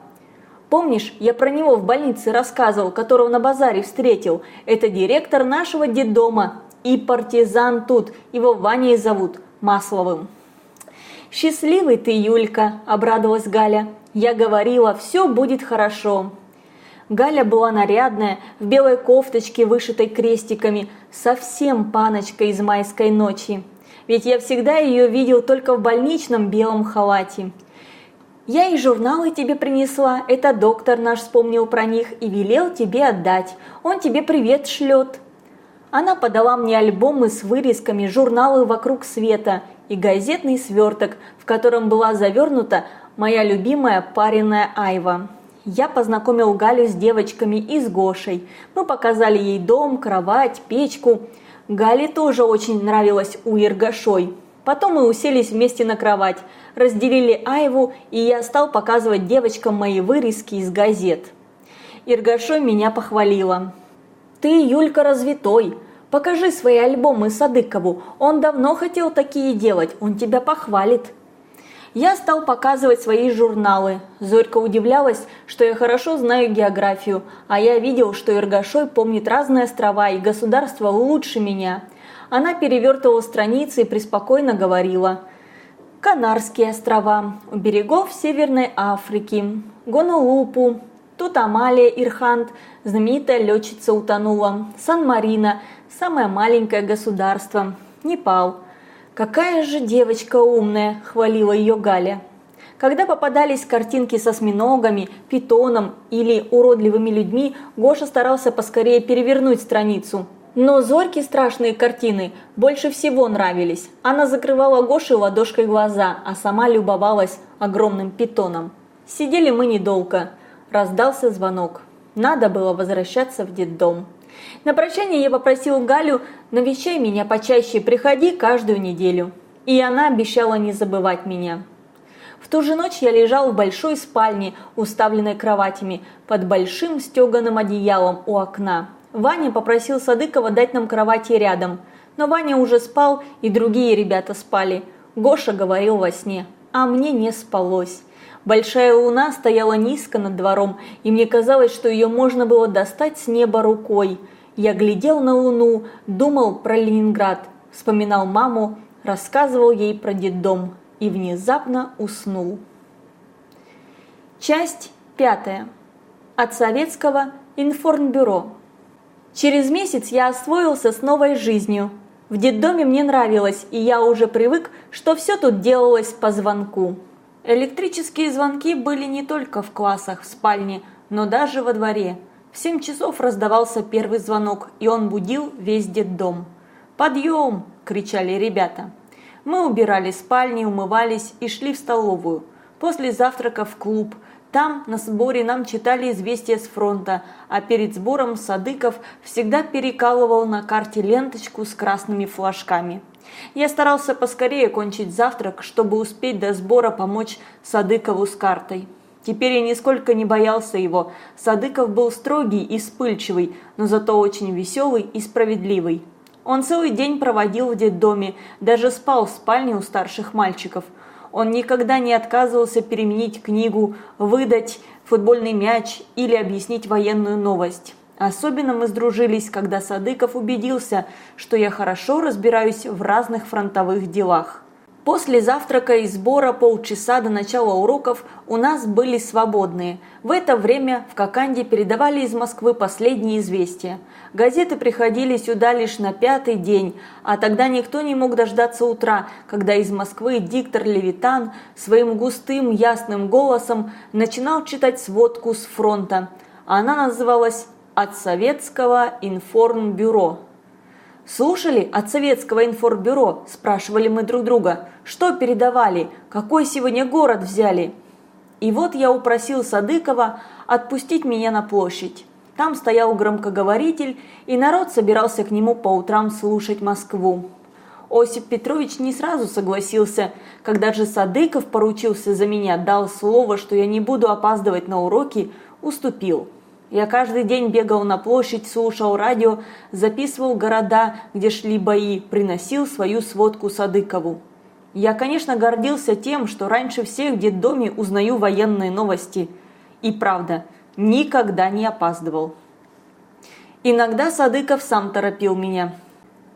Помнишь, я про него в больнице рассказывал, которого на базаре встретил? Это директор нашего детдома. И партизан тут, его Ваней зовут, Масловым. «Счастливый ты, Юлька!» – обрадовалась Галя. Я говорила, все будет хорошо. Галя была нарядная, в белой кофточке, вышитой крестиками, совсем паночка из майской ночи. Ведь я всегда ее видел только в больничном белом халате. Я и журналы тебе принесла, это доктор наш вспомнил про них и велел тебе отдать. Он тебе привет шлет. Она подала мне альбомы с вырезками, журналы «Вокруг света» и газетный сверток, в котором была завернута моя любимая пареная Айва. Я познакомил Галю с девочками и с Гошей. Мы показали ей дом, кровать, печку. Гале тоже очень нравилось у Иргашой. Потом мы уселись вместе на кровать, разделили Айву, и я стал показывать девочкам мои вырезки из газет. Иргашой меня похвалила. «Ты, Юлька, развитой. Покажи свои альбомы Садыкову, он давно хотел такие делать, он тебя похвалит. Я стал показывать свои журналы. Зорька удивлялась, что я хорошо знаю географию, а я видел, что Иргашой помнит разные острова и государства лучше меня. Она перевертывала страницы и преспокойно говорила. Канарские острова, у берегов Северной Африки, Гонолупу, тут Амалия Ирхант, знаменитая летчица утонула, Сан-Марино, самое маленькое государство, Непал – «Какая же девочка умная!» – хвалила ее Галя. Когда попадались картинки со осьминогами, питоном или уродливыми людьми, Гоша старался поскорее перевернуть страницу. Но Зорьке страшные картины больше всего нравились. Она закрывала Гоше ладошкой глаза, а сама любовалась огромным питоном. Сидели мы недолго. Раздался звонок. Надо было возвращаться в детдом. На прощание я попросил Галю, навещай меня почаще, приходи каждую неделю. И она обещала не забывать меня. В ту же ночь я лежал в большой спальне, уставленной кроватями, под большим стеганым одеялом у окна. Ваня попросил Садыкова дать нам кровати рядом. Но Ваня уже спал, и другие ребята спали. Гоша говорил во сне, а мне не спалось. Большая луна стояла низко над двором, и мне казалось, что ее можно было достать с неба рукой. Я глядел на луну, думал про Ленинград, вспоминал маму, рассказывал ей про детдом и внезапно уснул. Часть пятая. От советского информбюро. Через месяц я освоился с новой жизнью. В детдоме мне нравилось, и я уже привык, что все тут делалось по звонку. Электрические звонки были не только в классах, в спальне, но даже во дворе. В семь часов раздавался первый звонок, и он будил весь детдом. «Подъем!» – кричали ребята. Мы убирали спальни, умывались и шли в столовую. После завтрака в клуб. Там, на сборе, нам читали известия с фронта, а перед сбором Садыков всегда перекалывал на карте ленточку с красными флажками. Я старался поскорее кончить завтрак, чтобы успеть до сбора помочь Садыкову с картой. Теперь я нисколько не боялся его. Садыков был строгий и вспыльчивый, но зато очень веселый и справедливый. Он целый день проводил в детдоме, даже спал в спальне у старших мальчиков. Он никогда не отказывался переменить книгу, выдать футбольный мяч или объяснить военную новость. Особенно мы сдружились, когда Садыков убедился, что я хорошо разбираюсь в разных фронтовых делах. После завтрака и сбора полчаса до начала уроков у нас были свободные. В это время в Коканде передавали из Москвы последние известия. Газеты приходили сюда лишь на пятый день, а тогда никто не мог дождаться утра, когда из Москвы диктор Левитан своим густым ясным голосом начинал читать сводку с фронта. Она называлась от советского информбюро. «Слушали от советского информбюро?» – спрашивали мы друг друга. «Что передавали? Какой сегодня город взяли?» И вот я упросил Садыкова отпустить меня на площадь. Там стоял громкоговоритель, и народ собирался к нему по утрам слушать Москву. Осип Петрович не сразу согласился. Когда же Садыков поручился за меня, дал слово, что я не буду опаздывать на уроки, уступил. Я каждый день бегал на площадь, слушал радио, записывал города, где шли бои, приносил свою сводку Садыкову. Я, конечно, гордился тем, что раньше всех в детдоме узнаю военные новости. И правда, никогда не опаздывал. Иногда Садыков сам торопил меня.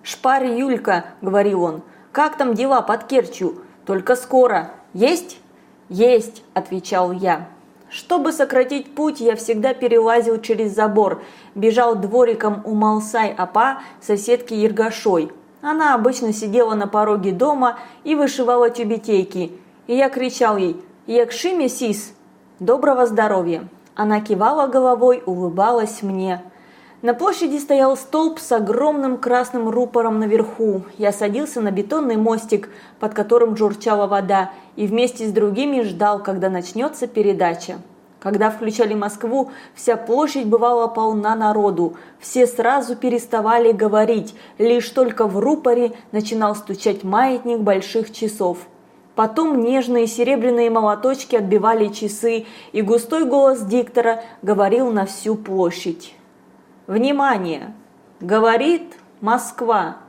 «Шпарь Юлька», — говорил он, — «как там дела под Керчью? Только скоро. Есть?» «Есть», — отвечал я. Чтобы сократить путь, я всегда перелазил через забор, бежал двориком у Малсай-Апа, соседки Ергашой. Она обычно сидела на пороге дома и вышивала тюбетейки. И я кричал ей «Якши, сис!» «Доброго здоровья!» Она кивала головой, улыбалась мне. На площади стоял столб с огромным красным рупором наверху. Я садился на бетонный мостик, под которым журчала вода, и вместе с другими ждал, когда начнется передача. Когда включали Москву, вся площадь бывала полна народу. Все сразу переставали говорить, лишь только в рупоре начинал стучать маятник больших часов. Потом нежные серебряные молоточки отбивали часы, и густой голос диктора говорил на всю площадь. Внимание! Говорит Москва.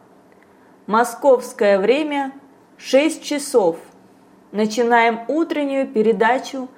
Московское время 6 часов. Начинаем утреннюю передачу